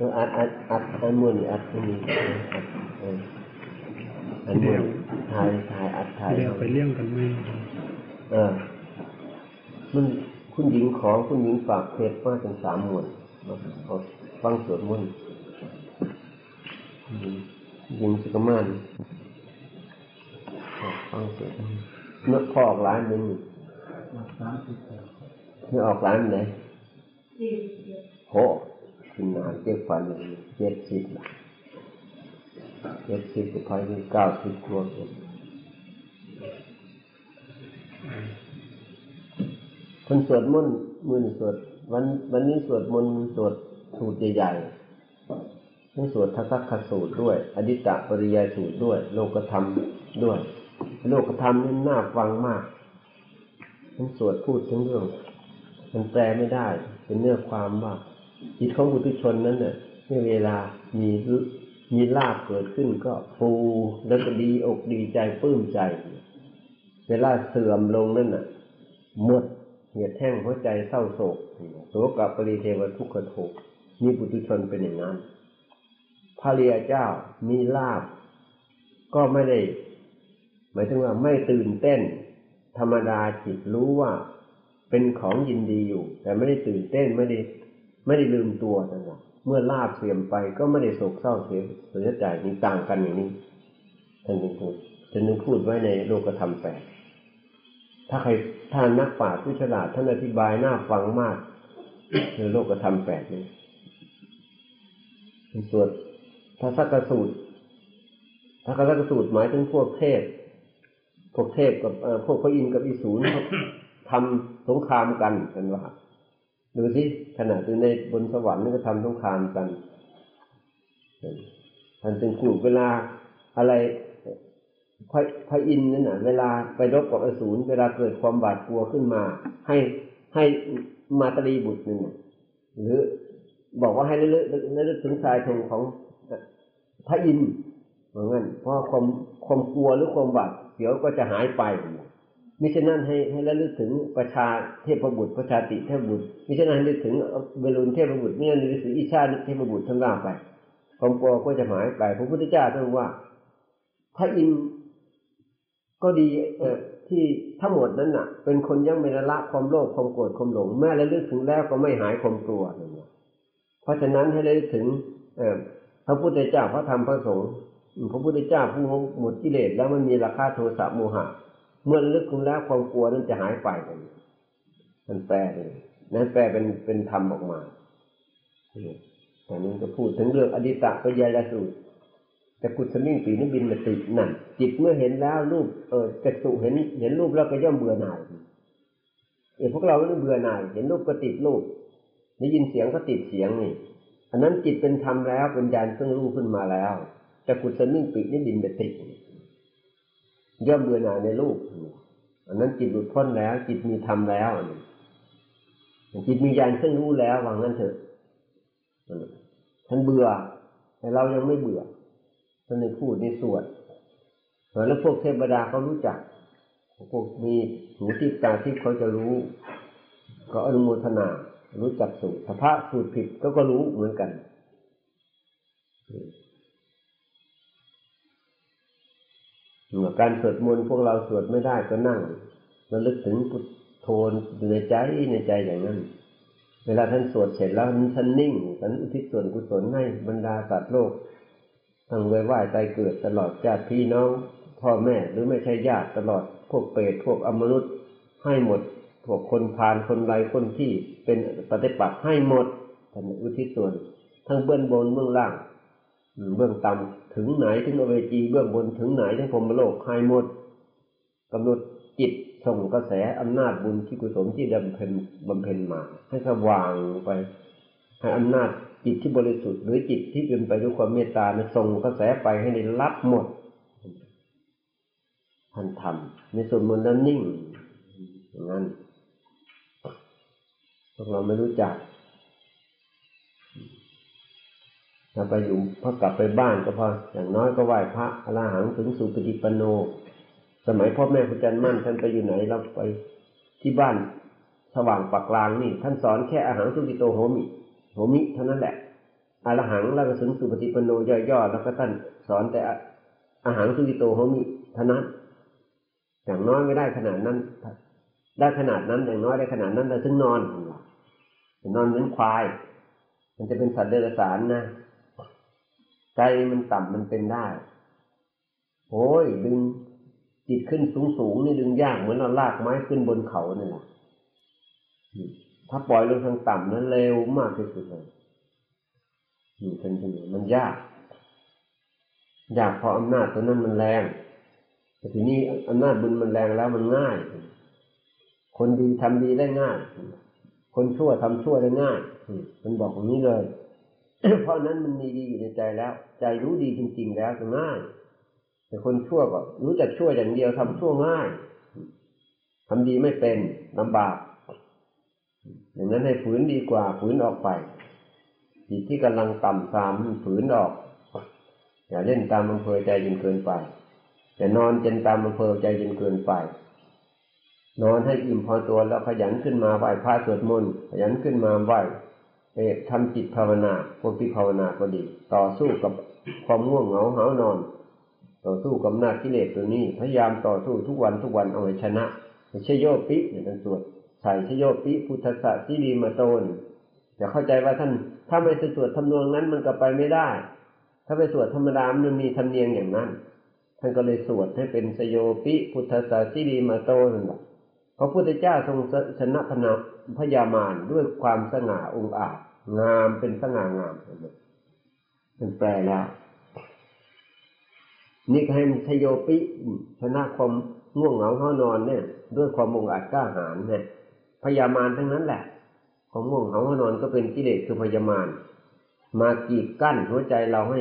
แล้วอัดอัดอัดอันม้วนนี่อัดมีอัดอออันมวนถ่ายถ่ายอัดถ่ายเรียกไปเลี้ยงกันไหมเออมันคุณหญิงขอคุณหญิงฝากเพจมาถึงสามหมวดมาเอาฟังสวดมนต์หญิงสกมานขอฟังสวดมนต์เนื้อพอออกร้านหนึ่งสามสิบเนื้อออกร้านไหนโห ขึ้นนานเจ็ดฟันเลยเจ็ดสิบละเจ็ดสิบกับพายนี่เก้าสิบรวมกันคนสวดมนต์มือนี่สวดวันวันนี้สวดมนต์สวดสูตรใหญ่ๆทั้งสวดทัศกขสูตรด้วย อดิตตปริยายสูตรด้วย โลกธรรมด้วย โลกธรรมนี่น่าฟังมากทั้งสวดพูดทั้งเรื่อง มันแปลไม่ได้ เป็นเนื้อความว่า จิตของบุตุชนนั้นเนี่ยเมื่อเวลามีมีลาบเกิดขึ้นก็ฟูแล้วก็ดีอกดีใจปลื้มใจ เวลาเสื่อมลงนั่นน่ะหมดเหยียดแห้งหัวใจเศร้าโศกตัวกับปริเทวทุกขโทกมีบุตุชนเป็นอย่างนั้นพระเรียเจ้ามีลาบ ก็ไม่ได้ หมายถึงว่าไม่ตื่นเต้น ธรรมดาจิตรู้ว่า เป็นของยินดีอยู่ แต่ไม่ได้ตื่นเต้นไม่ได้ ไม่ได้ลืมตัวนะครับเมื่อลาบเสื่อมไปก็ไม่ได้โศกเศร้าเสียเสียใจนี่ต่างกันอย่างนี้ท่านจึงพูดท่านจึงพูดไว้ในโลกธรรมแปดถ้าใครท่านนักปราชญ์ผู้ฉลาดท่านอธิบายน่าฟังมากในโลกธรรมแปดนี้สวดพระสักกสูตรพระสักกสูตรหมายถึงพวกเทพ พวกเทพกับพวกพระอินทร์กับอิสูรทำสงครามกันกันว่า ดูสิขณะอยู่ในบนสวรรค์นี่ก็ทำสงครามกันท่านจึงขู่เวลาอะไรพระพระอินทร์นั่นน่ะ เวลาไปรบกับอสูรเวลาเกิดความบาดกลัวขึ้นมา ให้ให้มาตรีบุตรนั่นน่ะหรือบอกว่าให้เลือกเลือกถึงชายธงของพระอินทร์เหมือนกันเพราะความความกลัวหรือความบาดเสียวก็จะหายไป มิฉะนั้นให้ให้ระลึกถึงประชาเทพบุตรประชาติเทพบุตรมิฉะนั้นให้ระลึกถึงเวรุณเทพบุตรมิฉะนั้นระลึกถึงอิชาเทพบุตรทั้งล่างไปความกลัวก็จะหายไปพระพุทธเจ้าท่านว่าพระอินทร์ก็ดีเออที่ทั้งหมดนั้นน่ะ เป็นคนยังไม่ละความโลภความโกรธความหลงแม้ระลึกถึงแล้วก็ไม่หายความกลัวเพราะฉะนั้นให้ระลึกถึงเอพระพุทธเจ้าพระธรรมพระสงฆ์พระพุทธเจ้าผู้หมดกิเลสแล้วมันมีราคาโทสะโมหะ เมื่อลึกคุณแล้วความกลัวนั้นจะหายไปมันแปลเลยนั้นแปลเป็นเป็นธรรมออกมาอันนี้ก็พูดถึงเรื่องอดิตะปยายสูตรแต่กุศลิ่งปีนิบินมาติดนั่นจิตเมื่อเห็นแล้วรูปเออจักสุเห็นเห็นรูปแล้วก็ย่อมเบื่อหน่ายเออพวกเราไม่เบื่อหน่าย เห็นรูปก็ติดรูปได้ยินเสียงก็ติดเสียงนี่อันนั้นจิตเป็นธรรมแล้วเป็นญาณเครื่องรู้ขึ้นมาแล้วแต่กุศลิ่งปีนิบินมาติด ย่อมเบื่อหน่ายในรูปอันนั้นจิตหลุดพ้นแล้ว จิตมีธรรมแล้วจิตมีญาณเครื่องรู้แล้ววางนั้นเถอะท่านเบื่อ แต่เรายังไม่เบื่อท่านในพูดในสวดแล้วพวกเทวดาเขารู้จัก พวกมีหูทิพตาทิพเขาจะรู้ก็อนุโมทนา รู้จักสูตรถ้าพระสูตรผิดก็ก็รู้เหมือนกัน การสวดมนต์พวกเราสวดไม่ได้ก็นั่งระลึกถึงพุทโธในใจในใจอย่างนั้น เวลาท่านสวดเสร็จแล้วท่านนิ่งท่านอุทิศส่วนกุศลให้บรรดาสัตว์โลกทั้งเวยไหวใจเกิดตลอดญาติพี่น้องพ่อแม่หรือไม่ใช่ญาติตลอดพวกเปรตพวกอมนุษย์ให้หมด พวกคนพานคนไรคนที่เป็นปฏิปักษ์ให้หมดท่านอุทิศส่วน ทั้งเบื้องบนเบื้องล่าง เบื้องต่ำถึงไหนถึงอเวจีเบื้องบนถึงไหนถึงพรมโลกให้หมดกำหนดจิตส่งกระแสอำนาจบุญที่กุศลที่บำเพ็ญบำเพ็ญมา ให้สว่างไป ให้อำนาจจิตที่บริสุทธิ์หรือจิตที่เป็นไปด้วยความเมตตาในส่งกระแสไปให้ได้รับหมดท่านทำในส่วนมนต์นั้นนิ่งอย่างนั้นพวกเราไม่รู้จัก ถ้าไปอยู่พอกลับไปบ้านก็พออย่างน้อยก็ไหว้พระอรหังถึงสุปฏิปโน สมัยพ่อแม่พระจันทร์มั่นท่านไปอยู่ไหนเราไปที่บ้านสว่างปากกลางนี่ ท่านสอนแค่อาหารสุกิโตโหมิโหมิเท่านั้นแหละอรหังแล้วก็สุนสุปฏิปโนย่อๆแล้วก็ท่านสอนแต่อาหารสุกิโตโหมิเท่านั้นอย่างน้อยไม่ได้ขนาดนั้นได้ขนาดนั้นอย่างน้อยได้ขนาดนั้นแต่ซึ่งนอนนอนเหมือนควาย มันจะเป็นสัตว์เดรัจฉานนะ ใจมันต่ำมันเป็นได้โอ้ยดึงจิตขึ้นสูงสูงนี่ดึงยากเหมือนเราลากไม้ขึ้นบนเขานี่แหละถ้าปล่อยลงทางต่ำนั้นเร็วมากที่สุดเลยนี่เป็นยังไงมันยากยากเพราะอำนาจตัวนั้นมันแรงแต่ทีนี้อำนาจบุญมันแรงแล้วมันง่าย คนดีทำดีได้ง่าย คนชั่วทำชั่วได้ง่ายมันบอกอย่างนี้เลย เพราะนั้นมันมีดีอยู่ในใจแล้ว ใจรู้ดีจริง ๆ แล้วจะง่าย แต่คนชั่วก็รู้จักชั่วอย่างเดียวทำชั่วง่ายทำดีไม่เป็นลำบาก อย่างนั้นให้ฝืนดีกว่าฝืนออกไปจิตที่กำลังต่ำตามฝืนออก อย่าเล่นตามอำเภอใจจนเกินไปอย่านอนจนตามอำเภอใจจนเกินไป นอนให้อิ่มพอตัวแล้วขยันขึ้นมาไหว้พระสวดมนต์ขยันขึ้นมาไหว้ ทำจิตภาวนา พวกที่ภาวนาก็ดี ต่อสู้กับความง่วงเหงาหานอน ต่อสู้กับหน้ากิเลสตัวนี้ พยายามต่อสู้ทุกวันทุกวันเอาให้ชนะใช่โยปิเนี่ยท่านสวดใส่ชโยปิพุทธะสิริมาโตนอย่าเข้าใจว่าท่านถ้าไม่สวดทำนองนั้นมันก็ไปไม่ได้ ถ้าไปสวดธรรมดามันมีธรรมเนียงอย่างนั้น ท่านก็เลยสวดให้เป็นสโยปิพุทธะสิริมาโตนั่นแหละ พระพุทธเจ้าทรงชนะพนาพยามารด้วยความสง่าองอาจงามเป็นสง่างามมันแปลแล้วนี่ก็ให้มันชโยปิชนะความง่วงเหงาห้านอนเนี่ย ด้วยความองอาจกล้าหาญเนี่ยพยามารทั้งนั้นแหละ ความง่วงเหงาห้านอนก็เป็นกิเลสคือพยามารมากีดกั้นหัวใจเราให้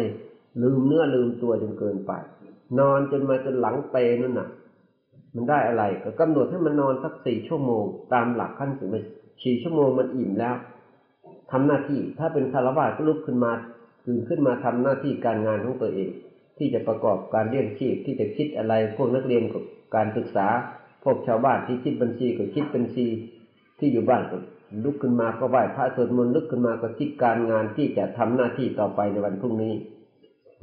ลืมเนื้อลืมตัวจนเกินไป นอนจนมาจนหลังเปนั่นน่ะ มันได้อะไร ก็กำหนดให้มันนอนสักสี่ชั่วโมง ตามหลักขั้นสูงสี่ชั่วโมงมันอิ่มแล้วทำหน้าที่ถ้าเป็นคารวะก็ลุกขึ้นมาตื่นขึ้นมาทำหน้าที่การงานของตัวเอง ที่จะประกอบการเลี้ยงชีพที่จะคิดอะไรพวกนักเรียนกับการศึกษา พวกชาวบ้านที่คิดบัญชีก็คิดบัญชีที่อยู่บ้านก็ลุกขึ้นมาก็ไหว้พระสวดมนต์ลุกขึ้นมาก็คิดการงานที่จะทำหน้าที่ต่อไปในวันพรุ่งนี้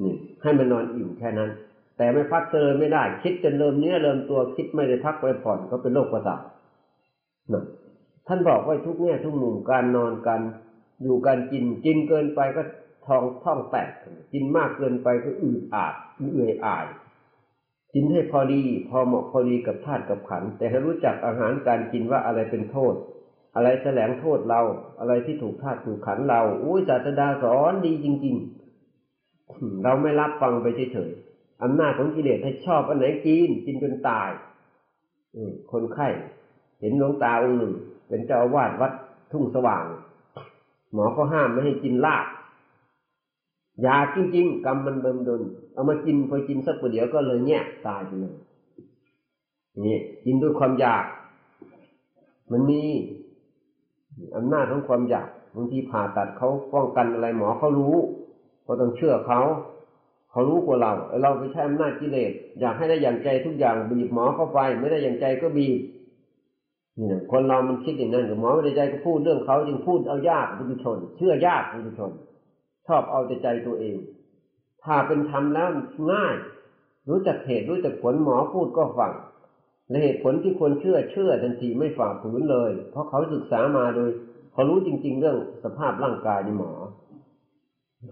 นี่ให้มันนอนอิ่มแค่นั้น แต่ไม่พักเลยไม่ได้ คิดจนเริ่มเนื้อเริ่มตัวคิดไม่ได้พักไว้ผ่อนก็เป็นโรคประสาทนะท่านบอกไว้ทุกแง่ทุกมุมการนอนการอยู่การกินกินเกินไปก็ท้องท้องแตกกินมากเกินไปก็อืดอาดเอื่อยอาย กินให้พอดี พอเหมาะพอดีกับธาตุกับขัน แต่ให้รู้จักอาหารการกินว่าอะไรเป็นโทษ อะไรแสลงโทษเรา อะไรที่ถูกธาตุถูกขันเราอุ้ยศาสดาสอนดีจริง ๆ เราไม่รับฟังไปเฉยๆ อำนาจของกิเลสให้ชอบอันไหนกินกินจนตายคนไข้เห็นหลวงตาองค์หนึ่ง เป็นเจ้าอาวาสวัดทุ่งสว่าง หมอก็ห้ามไม่ให้กินลาบยากจริงๆกรรมมันเบิ่มดนเอามากินพอกินสักประเดี๋ยวก็เลยแง่ตายไปเลยนี่กินด้วยความอยาก มันมีอำนาจของความอยากบางทีผ่าตัดเขาป้องกันอะไรหมอเขารู้ ก็ต้องเชื่อเขา เขารู้กว่าเรา เราไปใช้อำนาจกิเลสอยากให้ได้อย่างใจทุกอย่างบีบหมอเข้าไป ไม่ได้อย่างใจก็บีบนี่นะคนเรามันคิดอย่างนั้นกับหมอไม่ได้ใจก็พูดเรื่องเขาจึงพูดเอายากบุญชน เชื่อยากบุญชน ชอบเอาแต่ใจตัวเอง ถ้าเป็นธรรมแล้วง่าย รู้จักเหตุรู้จักผลหมอพูดก็ฟังและเหตุผลที่ควรเชื่อเชื่อทันทีไม่ฝ่าฝืนเลย เพราะเขาศึกษามาโดย เขารู้จริง ๆ เรื่องสภาพร่างกายในหมอ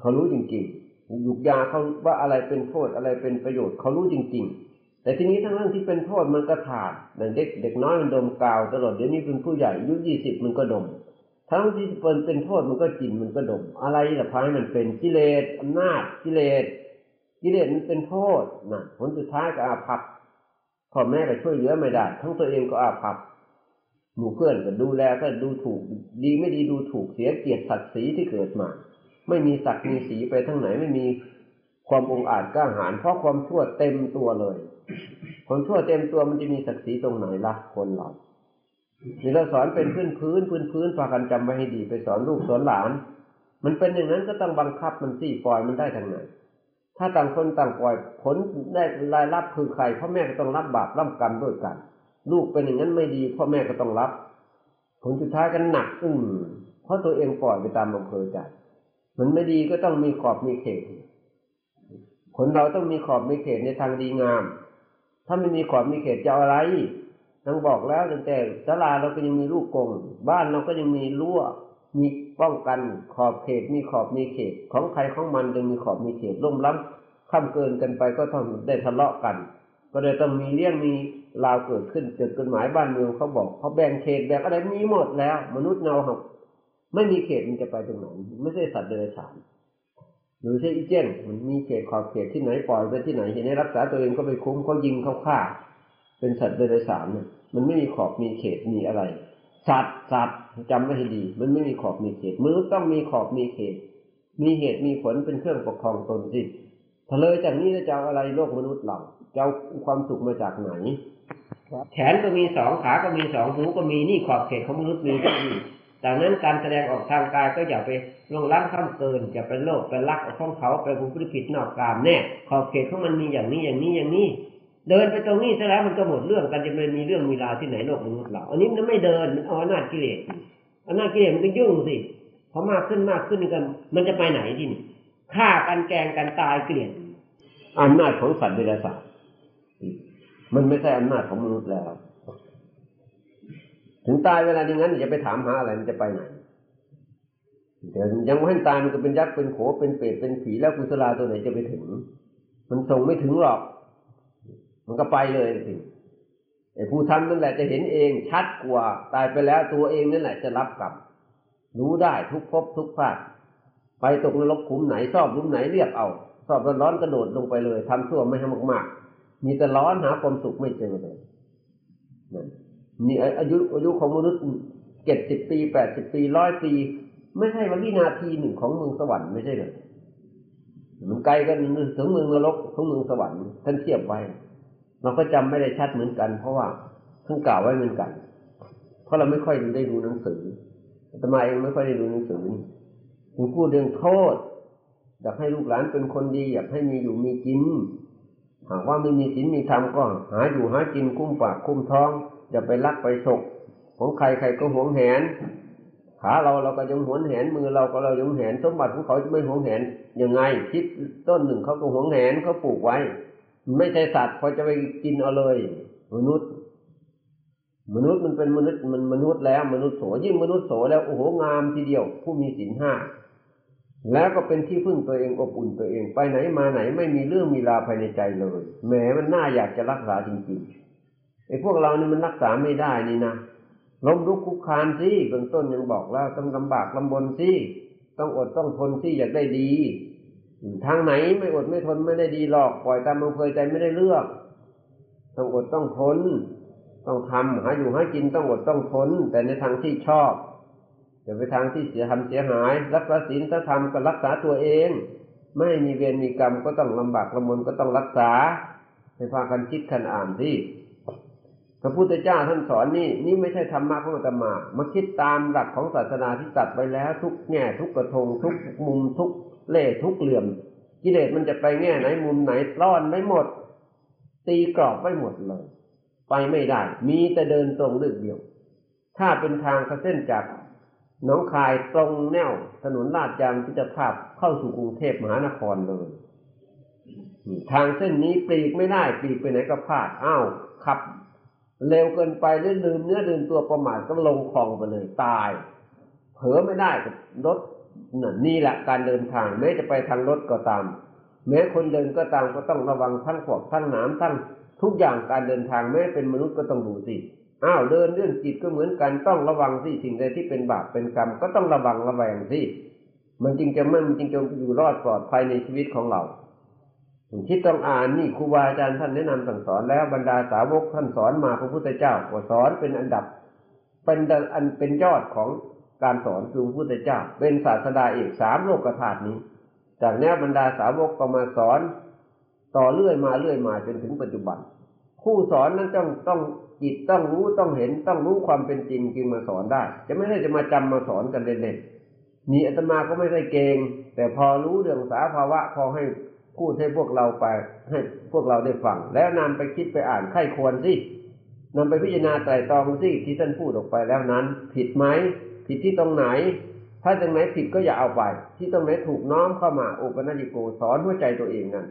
เขารู้จริง ๆ หยุกยาเขาว่าอะไรเป็นโทษอะไรเป็นประโยชน์เขารู้จริง ๆ แต่ทีนี้ทั้งเรื่องที่เป็นโทษมันก็ขาดเด็กเด็กน้อยมันดมกาวตลอดเดี๋ยวนี้เป็นผู้ใหญ่อายุยี่สิบมันก็ดม ทั้งที่เป็นเป็นโทษมันก็กินมันก็ดม อะไรล่ะพายมันเป็นกิเลสอำนาจกิเลสกิเลสมันเป็นโทษนะผลสุดท้ายก็อาภัพพ่อแม่ก็ช่วยเหลือไม่ได้ ทั้งตัวเองก็อาภัพหมู่เพื่อนก็ดูแลก็ดูถูก ดีไม่ดีดูถูกเสียเกียรติศักดิ์ศรีที่เกิดมา ไม่มีศักดิ์มีสีไปทั้งไหนไม่มีความองอาจกล้าหาญเพราะความชั่วเต็มตัวเลยคนชั่วเต็มตัวมันจะมีศักดิ์ศรีตรงไหนล่ะคนเรานี่เราสอนเป็นพื้นพื้นพื้นพื้นพากันจำไว้ให้ดีไปสอนลูกสอนหลาน มันเป็นอย่างนั้นก็ต้องบังคับมันสี่ปล่อยมันได้ทางไหนถ้าต่างคนต่างปล่อยผลได้รายรับคือใครพ่อแม่ก็ต้องรับบาปรับกรรมด้วยกัน ลูกเป็นอย่างนั้นไม่ดีพ่อแม่ก็ต้องรับ ผลสุดท้ายกันหนักอึ้งเพราะตัวเองปล่อยไปตามอำเภอใจ มันไม่ดีก็ต้องมีขอบมีเขตคนเราต้องมีขอบมีเขตในทางดีงาม ถ้าไม่มีขอบมีเขตจะอะไรทั้งบอกแล้วตั้งแต่ศาลาเราก็ยังมีลูกกง บ้านเราก็ยังมีรั้วมีป้องกันขอบเขตมีขอบมีเขต ของใครของมันยังมีขอบมีเขตล่มล้ำข้ามเกินกันไปก็ต้องได้ทะเลาะกัน ก็เลยต้องมีเรื่องมีราวเกิดขึ้นเกิดกฎหมายบ้านเมืองเขาบอกเขาแบ่งเขตแบ่งอะไรมีหมดแล้ว มนุษย์เงาหัก ไม่มีเขตมันจะไปตรงไหน ไม่ใช่สัตว์เดรัจฉานหรือใช่อีเจนมันมีเขตขอบเขตที่ไหนปล่อยไปที่ไหนเห็นให้รักษาตัวเองก็ไปคุ้มเขายิงเขาฆ่า เป็นสัตว์เดรัจฉานเนี่ยมันไม่มีขอบมีเขตมีอะไร สัตว์สัตว์จำไว้ให้ดี มันไม่มีขอบมีเขตมนุษย์ต้องมีขอบมีเขต มีเหตุมีผลเป็นเครื่องปกครองตนสิถ้าเลยจากนี้จะเอาอะไรโลกมนุษย์เราจะเอาความสุขมาจากไหนแขนก็มีสองขา ก็มีสองหูก็มีนี่ขอบเขตของมนุษย์มีก็มี ดังนั้นการแสดงออกทางกายก็อย่าไปลงล้ำข้ามเกิน อย่าไปโลภไปลักเอาของเขาไปบุพผิดนอกกามแน่ขอบเขตของมันมีอย่างนี้อย่างนี้อย่างนี้ เดินไปตรงนี้ซะแล้วมันก็หมดเรื่องกันจะไม่มีเรื่องมีราวที่ไหนโลกมนุษย์เราอันนี้มันไม่เดินมันเอาอำนาจกิเลสอำนาจกิเลสมันก็ยุ่งสิพอมากขึ้นมากขึ้นกัน มันจะไปไหนที่นี่ฆ่ากันแกงกันตายเกลียดอำนาจของสัตว์เดรัจฉานมันไม่ใช่อำนาจของมนุษย์แล้ว ถึงตายเวลาอย่างนั้นจะไปถามหาอะไรมันจะไปไหนเดี๋ยวยังไม่ให้ตายมันก็เป็นยักษ์เป็นโขเป็นเปรตเป็นผีแล้วกุศลาตัวไหนจะไปถึง มันส่งไม่ถึงหรอก มันก็ไปเลยสิไอ้ผู้ทำนั่นแหละจะเห็นเองชัดกว่า ตายไปแล้วตัวเองนั่นแหละจะรับกรรมรู้ได้ทุกภพทุกภาคไปตกนรกขุมไหนชอบลุมไหนเรียกเอาชอบร้อนกระโดดลงไปเลยทำชั่วไม่ให้มากๆ มีแต่ร้อนหาความสุขไม่เจอเลยนี่ อายุอายุของมนุษย์เจ็ดสิบปีแปดสิบปีร้อยปี ไม่ใช่ว่าวินาทีหนึ่งของเมืองสวรรค์ไม่ใช่เลยมันไกลกันถึงเมืองนรกถึงเมืองสวรรค์ท่านเทียบไว้ เราก็จำไม่ได้ชัดเหมือนกัน เพราะว่าท่านกล่าวไว้เหมือนกัน เพราะเราไม่ค่อยได้ดูหนังสืออาตมาเองไม่ค่อยได้ดูหนังสือถึงพูดเรื่องโทษอยากให้ลูกหลานเป็นคนดีอยากให้มีอยู่มีกินหากว่าไม่มีศีลมีธรรมก็หาอยู่หากินคุ้มปากคุ้มท้อง อย่าไปลักไปฉกของใครใครก็หวงแหน ขาเราเราก็ยังหวงแหนมือเราก็เรายังแหนสมบัติของเขาจะไม่หวงแหนยังไงคิดต้นหนึ่งเขาก็หวงแหนเขาปลูกไว้ ไม่ใช่สัตว์พอจะไปกินเอาเลย มนุษย์ มนุษย์มันเป็นมนุษย์มันมนุษย์แล้วมนุษย์โสยิ่งมนุษย์โสแล้วโอ้โหงามทีเดียว ผู้มีศีลห้าแล้วก็เป็นที่พึ่งตัวเองอบอุ่นตัวเองไปไหนมาไหนไม่มีเรื่องมีราภายในใจเลยแหมมันน่าอยากจะรักษาจริงๆ ไอ้พวกเรานี่มันรักษาไม่ได้นี่นะล้มลุกคุกคานสิเบื้องต้นยังบอกแล้วต้องลำบากลำบนสิต้องอดต้องทนสิอยากได้ดี ทางไหนไม่อดไม่ทนไม่ได้ดีหรอกปล่อยตามอำเภอใจไม่ได้เลือก ต้องอดต้องทนต้องทำหาอยู่หากินต้องอดต้องทนแต่ในทางที่ชอบอย่าไปทางที่เสียทำเสียหาย รักษาศีลถ้าทำก็รักษาตัวเอง ไม่มีเวรมีกรรมก็ต้องลำบากลำบนก็ต้องรักษาให้พากันคิดกันอ่านที่ พระพุทธเจ้าท่านสอนนี่นี่ไม่ใช่ธรรมะของอาตมา มาคิดตามหลักของศาสนาที่ตัดไปแล้ว ทุกแง่ทุกกระทง ทุกมุมทุกเล่ทุกเหลี่ยม กิเลสมันจะไปแง่ไหนมุมไหนต้อนไม่หมด ตีกรอบไม่หมดเลย ไปไม่ได้ มีแต่เดินตรงเลือกเดียว ถ้าเป็นทางเส้นจากน้องคายตรงแนวถนนลาดยางพิจภาพเข้าสู่กรุงเทพมหานครเลยทางเส้นนี้ปลีกไม่ได้ปลีกไปไหนก็พลาดอ้าวขับ เร็วเกินไปหรือลืมเนื้อลืมตัวประมาทก็ลงคลองไปเลยตาย เผลอไม่ได้รถนี่แหละการเดินทางแม้จะไปทางรถก็ตาม แม้คนเดินก็ตามก็ต้องระวังทั้งขวกทั้งนามทั้งทุกอย่างการเดินทางแม้เป็นมนุษย์ก็ต้องดูสิอ้าวเดินเรื่องจิตก็เหมือนกันต้องระวังสิสิ่งใดที่เป็นบาปเป็นกรรมก็ต้องระวังระแวงสิมันจึงจะมันจึงจะอยู่รอดปลอดภัยในชีวิตของเรา คิดต้องอ่านนี่ครูบาอาจารย์ท่านแนะนำสั่งสอนแล้วบรรดาสาวกท่านสอนมาพระพุทธเจ้าก็สอนเป็นอันดับ เป็นอันเป็นยอดของการสอนคือพระพุทธเจ้า เป็นศาสดาเอกสามโลกธาตุนี้ จากแนวบรรดาสาวกก็มาสอน ต่อเรื่อยมาเรื่อยมาจนถึงปัจจุบัน ผู้สอนนั้นต้องต้องจิตต้องรู้ต้องเห็นต้องรู้ความเป็นจริงจึงมาสอนได้ จะไม่ได้จะมาจำมาสอนกันเล่นๆนี่อาตมาก็ไม่ได้เก่งแต่พอรู้เรื่องสาภาวะพอให้ พูดให้พวกเราไปให้พวกเราได้ฟัง แล้วนำไปคิดไปอ่านไข้ควรสินำไปพิจารณาไตรตรองสิที่ท่านพูดออกไปแล้วนั้น ผิดไหมผิดที่ตรงไหน ถ้าตรงไหนผิดก็อย่าเอาไป ที่ตรงไหนถูกน้อมเข้ามาอุปนัญิโกสอนหัวใจตัวเองนั้น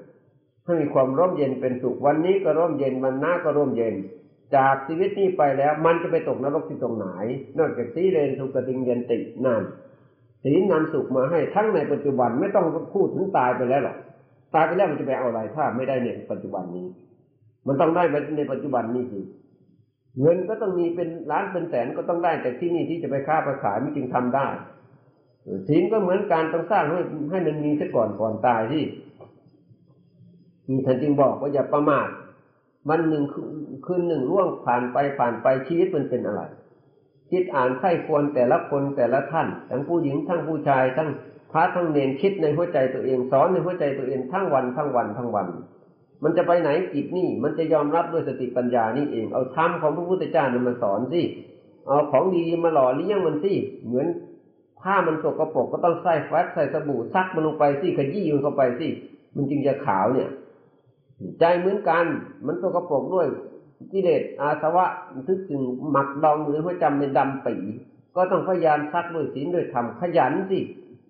ให้มีความร่มเย็นเป็นสุขวันนี้ก็ร่มเย็นวันหน้าก็ร่มเย็น จากชีวิตนี้ไปแล้วมันจะไปตกนรกที่ตรงไหน นอกจากสีเรนสุกติงเยนตินั่นศีลนำสุขมาให้ทั้งในปัจจุบันไม่ต้องพูดถึงตายไปแล้วหรอก ตายไปแล้วมันจะไปเอาอะไรถ้าไม่ได้ในปัจจุบันนี้ มันต้องได้ในปัจจุบันนี้สิเงินก็ต้องมีเป็นล้านเป็นแสนก็ต้องได้แต่ที่นี่ที่จะไปค้าไปขายมันจึงทำได้ศีลก็เหมือนการต้องสร้างให้ให้มันมีซะก่อนก่อนตายที่มีท่านจึงบอกว่าอย่าประมาทวันหนึ่งคืนหนึ่งล่วงผ่านไปผ่านไปชีวิตมันเป็นอะไร คิดอ่านไข้ควรแต่ละคนแต่ละท่าน ทั้งผู้หญิงทั้งผู้ชายทั้ง พระทั้งเนรคิดในหัวใจตัวเองสอนในหัวใจตัวเองทั้งวันทั้งวันทั้งวัน มันจะไปไหนกิจนี่ มันจะยอมรับด้วยสติปัญญานี่เอง เอาธรรมของพระพุทธเจ้าเนี่ยมาสอนสิเอาของดีมาหล่อเลี้ยงมันสิเหมือนผ้ามันสกปรกก็ต้องใส่แฟตใส่สบู่ซักมันลงไปสิขยี้มันเข้าไปสิมันจึงจะขาวเนี่ย ใจเหมือนกัน มันสกปรกด้วยกิเลสอาสวะทึกถึงหมักดองหรือหัวจำเป็นดำปีก็ต้องพยายามซักด้วยศีลด้วยธรรมขยันสิ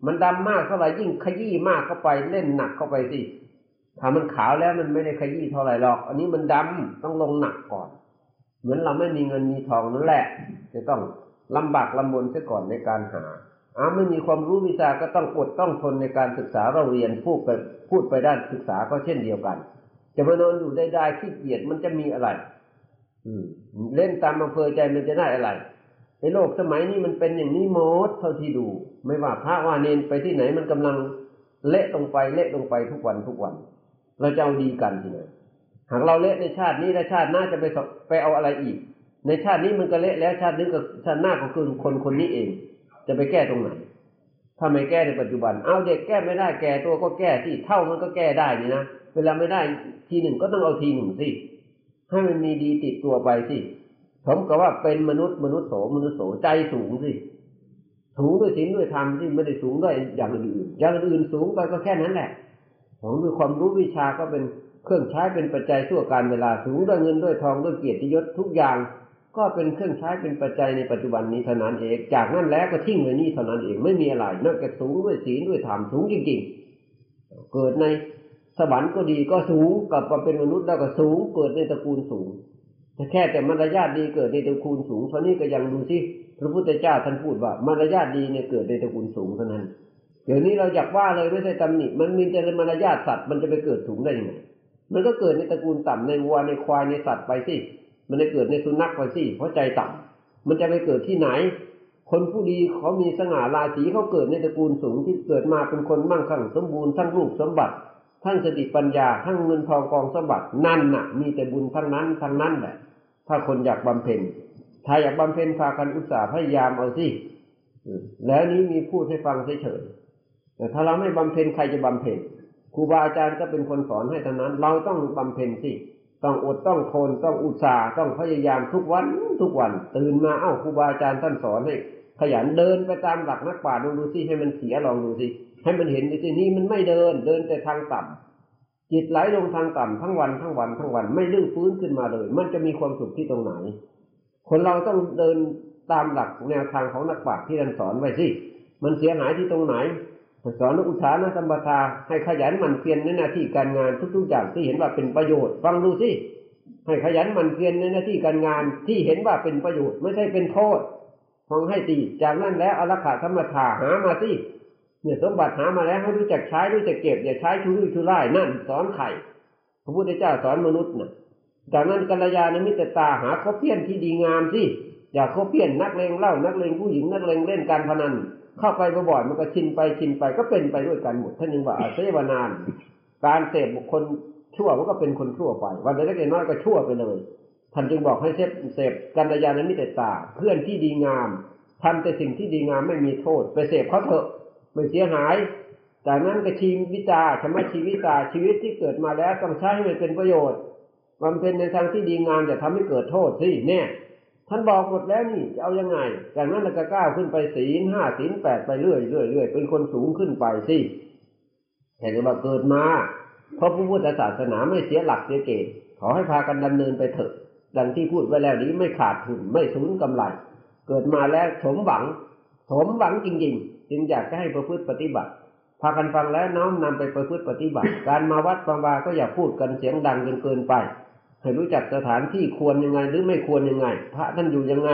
มันดำมากเท่าไหร่ยิ่งขยี้มากเข้าไปเล่นหนักเข้าไปสิถ้ามันขาวแล้วมันไม่ได้ขยี้เท่าไหร่หรอก อันนี้มันดำต้องลงหนักก่อน เหมือนเราไม่มีเงินมีทองนั่นแหละ จะต้องลำบากลำบนเสียก่อนในการหาอ้าไม่มีความรู้วิชาก็ต้องอดต้องทนในการศึกษาเราเรียนพูดไปพูดไปด้านศึกษาก็เช่นเดียวกัน จะมานอนอยู่ได้ได้ขี้เกียจมันจะมีอะไร อืม เล่นตามอำเภอใจมันจะได้อะไร ในโลกสมัยนี้มันเป็นอย่างนี้หมดเท่าที่ดู ไม่ว่าพระว่าเนนไปที่ไหนมันกำลังเละลงไปเละลงไปทุกวันทุกวัน เราจะเอาดีกันที่ไหนหากเราเละในชาตินี้และชาติหน้าจะไปไปเอาอะไรอีก ในชาตินี้มันก็เละแล้วชาตินี้ก็ชาติหน้าก็คือคนคนนี้เอง จะไปแก้ตรงไหนถ้าไม่แก้ในปัจจุบัน เอาเด็กแก้ไม่ได้แก่ตัวก็แก้ที่เท่ามันก็แก้ได้นี่นะเวลาไม่ได้ทีหนึ่งก็ต้องเอาทีหนึ่งสิให้มันมีดีติดตัวไปสิ ผมก็ว่าเป็นมนุษย์มนุษย์โสมนุษย์โสใจสูงสิสูงด้วยศีลด้วยธรรมที่ไม่ได้สูงด้วยอย่างอื่นอย่างอื่นสูงไปก็แค่นั้นแหละของด้วยความรู้วิชาก็เป็นเครื่องใช้เป็นปัจจัยชั่วการเวลาสูงด้วยเงินด้วยทองด้วยเกียรติยศทุกอย่าง ก็เป็นเครื่องใช้เป็นปัจจัยในปัจจุบันนี้เท่านั้นเอง จากนั้นแล้วก็ทิ้งไว้นี่เท่านั้นเองไม่มีอะไรนอกจากสูงด้วยศีลด้วยธรรมสูงจริง ๆ เกิดในสวรรค์ก็ดีก็สูงกลับมาเป็นมนุษย์แล้วก็สูงเกิดในตระกูลสูง แต่แค่แต่มารยาทดีเกิดในตระกูลสูงเท่านี้ก็ยังดูสิพระพุทธเจ้าท่านพูดว่ามารยาทดีเนี่ยเกิดในตระกูลสูงเท่านั้น เดี๋ยวนี้เราอยากว่าเลยไม่ใช่ตำหนิมันมีแต่มารยาทสัตว์มันจะไปเกิดสูงได้ยังไงมันก็เกิดในตระกูลต่ำในวัวในควายในสัตว์ไปสิมันจะเกิดในสุนัขไปสิเพราะใจต่ำมันจะไปเกิดที่ไหน คนผู้ดีเขามีสง่าราศีเขาเกิดในตระกูลสูงที่เกิดมาเป็นคนมั่งคั่งสมบูรณ์ทั้งรูปสมบัติ ทั้งสติปัญญาทั้งเงินทองกองสมบัตินั่นน่ะ มีแต่บุญทั้งนั้นทั้งนั้นแหละ ถ้าคนอยากบำเพ็ญถ้าอยากบำเพ็ญพากันอุตสาห์พยายามเอาสิแล้วนี้มีพูดให้ฟังเฉยๆแต่ถ้าเราไม่บำเพ็ญใครจะบำเพ็ญครูบาอาจารย์ก็เป็นคนสอนให้เท่านั้น เราต้องบำเพ็ญสิต้องอดต้องทนต้องอุตสาห์ต้องพยายามทุกวันทุกวัน ตื่นมาเอ้าครูบาอาจารย์ท่านสอนให้ ขยันเดินไปตามหลักนักป่าดูดูสิให้มันเสียลองดูสิให้มันเห็นดูสินี่มันไม่เดิน เดินแต่ทางต่ำจิตไหลลงทางต่ำทั้งวันทั้งวันทั้งวันไม่ลื่นฟื้นขึ้นมาเลย มันจะมีความสุขที่ตรงไหน คนเราต้องเดินตามหลักแนวทางของนักปราชญ์ที่ท่านสอนไว้สิมันเสียหายที่ตรงไหนสอนอุทานสัมปทาให้ขยันหมั่นเพียรในหน้าที่การงานทุกๆอย่างที่เห็นว่าเป็นประโยชน์ฟังดูสิให้ขยันหมั่นเพียรในหน้าที่การงานที่เห็นว่าเป็นประโยชน์ไม่ใช่เป็นโทษ ฟังให้ตีจากนั้นแล้วอรคาธรรมทาหามาสิเนี่ยสมบัติหามาแล้วให้รู้จักใช้รู้จักเก็บอย่าใช้ชูรุ่ยชูร่ายนั่นสอนไข่พระพุทธเจ้าสอนมนุษย์นะจากนั้นกัลยาณมิตรตาหาข้อเพี้ยนที่ดีงามสิอย่าข้อเพี้ยนนักเลงเล่านักเลงผู้หญิงนักเลงเล่นการพนันเข้าไปบ่อยๆมันก็ชินไปชินไปก็เป็นไปด้วยกันหมดท่านยังว่าอาศัยวานาน การเสพบุคคลชั่วมันก็เป็นคนชั่วไป วันเล็กน้อยก็ชั่วไปเลย ท่านจึงบอกให้เสพเสพกัลยาณมิตรตาเพื่อนที่ดีงามทำแต่สิ่งที่ดีงามไม่มีโทษ ไปเสพเขาเถอะไม่เสียหาย จากนั้นก็ชีวิตาชำระชีวิตาชีวิตที่เกิดมาแล้วต้องใช้ให้มันเป็นประโยชน์บำเพ็ญในทางที่ดีงามอย่าทำให้เกิดโทษสิเนี่ยท่านบอกหมดแล้วนี่จะเอายังไง จากนั้นเราก็ก้าวขึ้นไปศีลห้าศีลแปดไปเรื่อยเรื่อยเรื่อยเป็นคนสูงขึ้นไปสิแต่ว่าเกิดมาเพราะพระพุทธศาสนาไม่เสียหลักเสียเกณฑ์ขอให้พากันดำเนินไปเถอะ ดังที่พูดไว้แล้วนี้ไม่ขาดทุนไม่สูญกำไร เกิดมาแล้วสมหวัง สมหวังจริงๆ จึงอยากจะให้ประพฤติปฏิบัติ พากันฟังแล้วน้อมนำไปประพฤติปฏิบัติ การมาวัดบางวาก็อย่าพูดกันเสียงดังจนเกินไปให้รู้จักสถานที่ควรยังไงหรือไม่ควรยังไง พระท่านอยู่ยังไง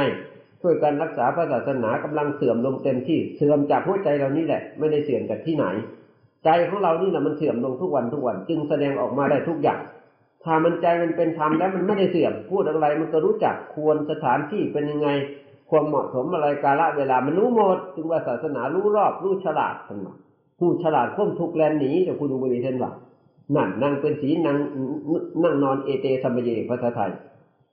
ช่วยกันรักษาพระศาสนากำลังเสื่อมลงเต็มที่ เสื่อมจากหัวใจเรานี่แหละ ไม่ได้เสื่อมจากที่ไหน ใจของเรานี่แหละมันเสื่อมลงทุกวันทุกวัน จึงแสดงออกมาได้ทุกอย่าง ถ้ามันใจมันเป็นธรรมแล้วมันไม่ได้เสื่อมพูดอะไร มันก็รู้จักควรสถานที่เป็นยังไง ความเหมาะสมอะไรกาละเวลามันรู้หมดจึงว่าศาสนารู้รอบรู้ฉลาดทั้งหมดผู้ฉลาดพ้นทุกแลนหนีจากคุณอุบลีเทนว่านั่นนั่งเป็นสีนั่งนั่งนอนเอเตสัมเยภาษาไทย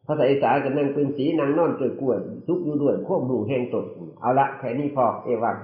ภาษาอีสานก็นั่งเป็นสีนั่งนอนเกิดกล้วยทุกอยู่ด้วยควบหูแห่งตนเอาละแค่นี้พอเอวัง